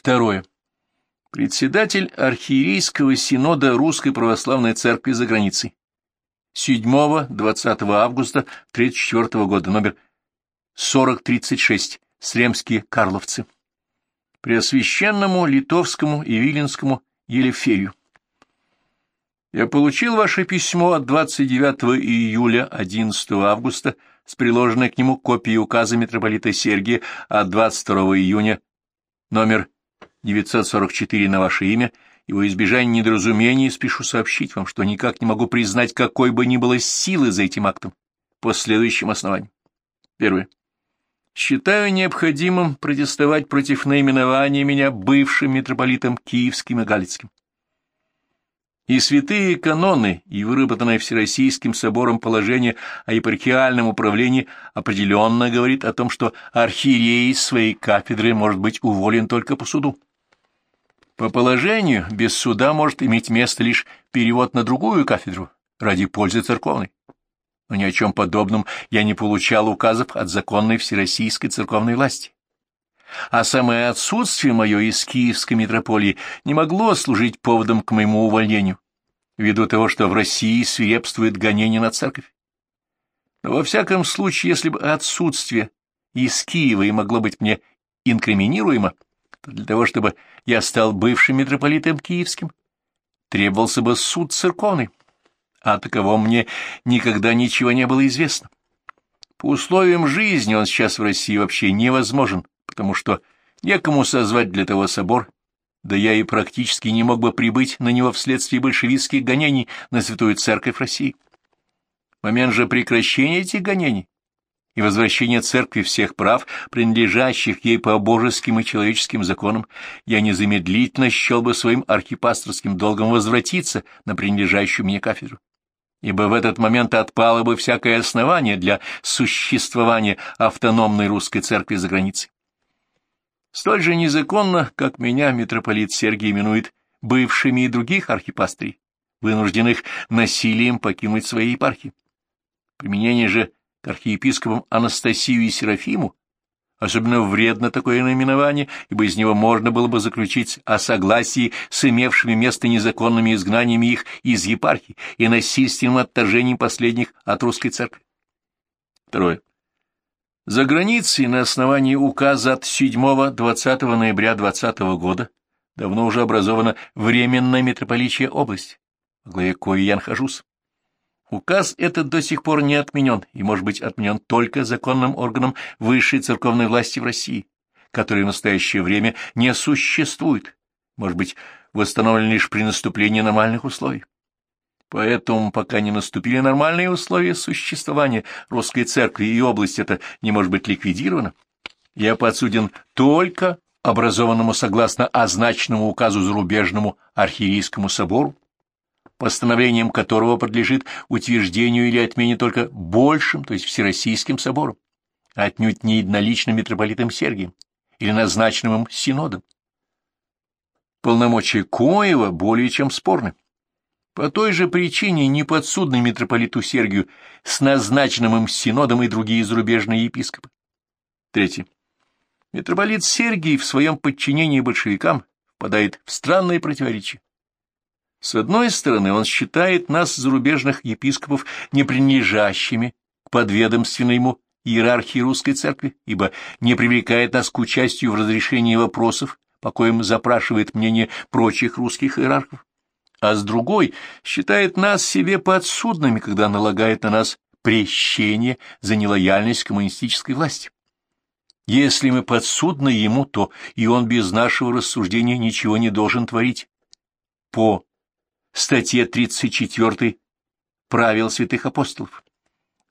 Второе. Председатель архиерейского синода Русской Православной Церкви за границей. 7-20 августа 34 года, номер 4036, Сремские Карловцы. Преосвященному Литовскому и Виленскому Елеферию. Я получил ваше письмо от 29 июля 11 августа с приложенной к нему копией указа митрополита Сергия от 22 июня, номер 944 на ваше имя, и во избежание недоразумений спешу сообщить вам, что никак не могу признать какой бы ни было силы за этим актом по следующим основаниям. Первое. Считаю необходимым протестовать против наименования меня бывшим митрополитом Киевским и Галицким. И святые каноны, и выработанное Всероссийским собором положение о епархиальном управлении определенно говорит о том, что архиерей своей кафедры может быть уволен только по суду. По положению без суда может иметь место лишь перевод на другую кафедру ради пользы церковной. Но ни о чем подобном я не получал указов от законной всероссийской церковной власти а самое отсутствие мое из Киевской митрополии не могло служить поводом к моему увольнению, ввиду того, что в России свирепствует гонение на церковь. Но во всяком случае, если бы отсутствие из Киева и могло быть мне инкриминируемо, для того, чтобы я стал бывшим митрополитом киевским, требовался бы суд церковный, а таковом мне никогда ничего не было известно. По условиям жизни он сейчас в России вообще невозможен, потому что некому созвать для того собор, да я и практически не мог бы прибыть на него вследствие большевистских гонений на Святую Церковь России. момент же прекращения этих гонений и возвращения Церкви всех прав, принадлежащих ей по божеским и человеческим законам, я незамедлительно счел бы своим архипасторским долгом возвратиться на принадлежащую мне кафедру ибо в этот момент отпало бы всякое основание для существования автономной русской церкви за границей. Столь же незаконно, как меня митрополит Сергий именует бывшими и других архипастрий, вынужденных насилием покинуть свои епархии. Применение же к архиепископам Анастасию и Серафиму особенно вредно такое наименование, ибо из него можно было бы заключить о согласии с имевшими место незаконными изгнаниями их из епархии и насильственным отторжением последних от русской церкви. Второе. За границей на основании указа от 7-20 ноября 20 года давно уже образована Временная митрополичья область, в главе кое я нахожусь. Указ этот до сих пор не отменен и может быть отменен только законным органом высшей церковной власти в России, который в настоящее время не существует, может быть восстановлен лишь при наступлении нормальных условий. Поэтому, пока не наступили нормальные условия существования русской церкви и область эта не может быть ликвидирована, я подсуден только образованному согласно означенному указу зарубежному архиерейскому собору, постановлением которого подлежит утверждению или отмене только большим, то есть всероссийским собором, а отнюдь не единоличным митрополитом Сергием или назначенным им синодом. Полномочия Коева более чем спорны. По той же причине не подсудны митрополиту Сергию с назначенным им синодом и другие зарубежные епископы. Третье. Митрополит Сергий в своем подчинении большевикам впадает в странные противоречия. С одной стороны, он считает нас, зарубежных епископов, не принадлежащими к подведомственной ему иерархии русской церкви, ибо не привлекает нас к участию в разрешении вопросов, по коим запрашивает мнение прочих русских иерархов а с другой считает нас себе подсудными, когда налагает на нас прещение за нелояльность коммунистической власти. Если мы подсудны ему, то и он без нашего рассуждения ничего не должен творить. По статье 34 правил святых апостолов.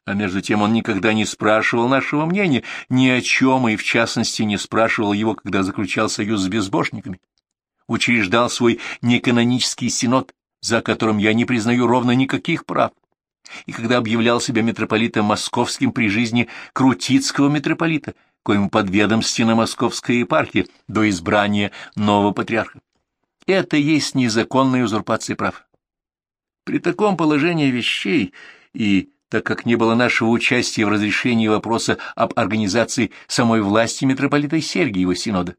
А между тем он никогда не спрашивал нашего мнения ни о чем, и в частности не спрашивал его, когда заключал союз с безбожниками учреждал свой неканонический синод, за которым я не признаю ровно никаких прав. И когда объявлял себя митрополитом московским при жизни Крутицкого митрополита, коему подведомственно московская епархия до избрания нового патриарха. Это есть незаконная узурпация прав. При таком положении вещей и так как не было нашего участия в разрешении вопроса об организации самой власти митрополита Сергиева Синода,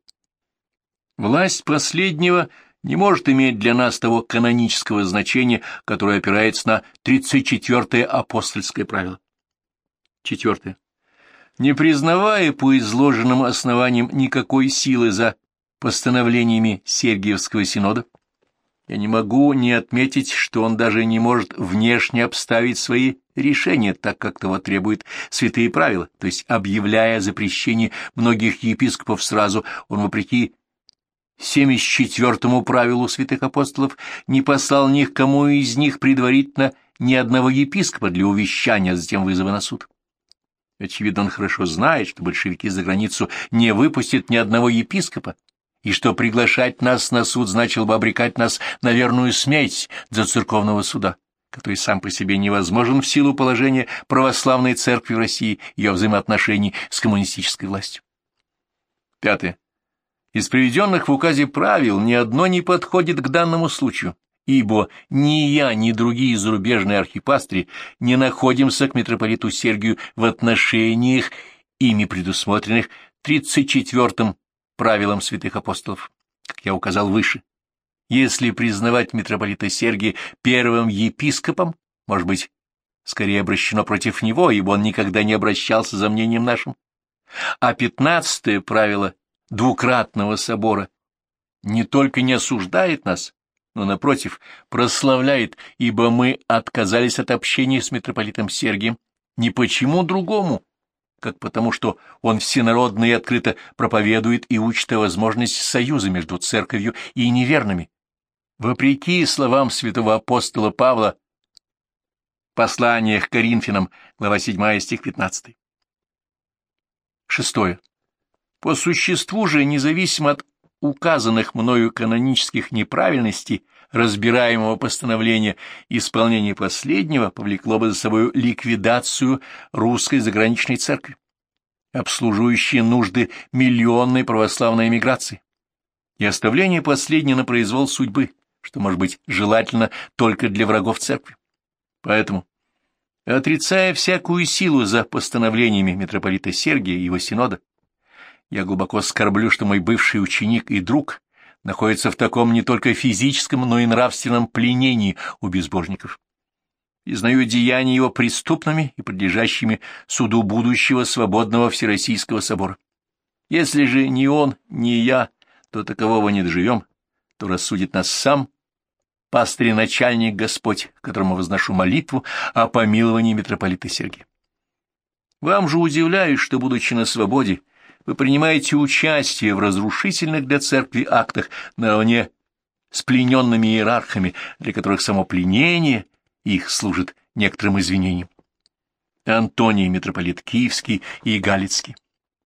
Власть последнего не может иметь для нас того канонического значения, которое опирается на 34-е апостольское правило. Четвертое. Не признавая по изложенным основаниям никакой силы за постановлениями Сергиевского синода, я не могу не отметить, что он даже не может внешне обставить свои решения, так как того требуют святые правила, то есть, объявляя запрещение многих епископов сразу, он, вопреки 74-му правилу святых апостолов, не послал ни к кому из них предварительно ни одного епископа для увещания, а затем вызова на суд. Очевидно, он хорошо знает, что большевики за границу не выпустят ни одного епископа, и что приглашать нас на суд значило бы обрекать нас на верную смерть за церковного суда, который сам по себе невозможен в силу положения православной церкви в России и ее взаимоотношений с коммунистической властью. Пятое. Из приведенных в указе правил ни одно не подходит к данному случаю, ибо ни я, ни другие зарубежные архипастыри не находимся к митрополиту Сергию в отношениях, ими предусмотренных 34-м правилам святых апостолов, как я указал выше. Если признавать митрополита Сергия первым епископом, может быть, скорее обращено против него, ибо он никогда не обращался за мнением нашим. А пятнадцатое правило двукратного собора не только не осуждает нас, но, напротив, прославляет, ибо мы отказались от общения с митрополитом Сергием не почему другому, как потому, что он всенародно и открыто проповедует и учит о возможности союза между церковью и неверными. Вопреки словам святого апостола Павла, послание к Коринфянам, глава 7, стих 15. Шестое. По существу же, независимо от указанных мною канонических неправильностей разбираемого постановления, исполнение последнего повлекло бы за собой ликвидацию русской заграничной церкви, обслуживающей нужды миллионной православной эмиграции, и оставление последней на произвол судьбы, что может быть желательно только для врагов церкви. Поэтому, отрицая всякую силу за постановлениями митрополита Сергия и его синода, я глубоко скорблю, что мой бывший ученик и друг находится в таком не только физическом, но и нравственном пленении у безбожников. Признаю деяния его преступными и подлежащими суду будущего свободного Всероссийского собора. Если же ни он, ни я, то такового не доживем, то рассудит нас сам пастырь начальник Господь, которому возношу молитву о помиловании митрополита Сергия. Вам же удивляюсь, что, будучи на свободе, вы принимаете участие в разрушительных для церкви актах наравне с плененными иерархами, для которых само пленение их служит некоторым извинением. Антоний, митрополит Киевский и Галицкий.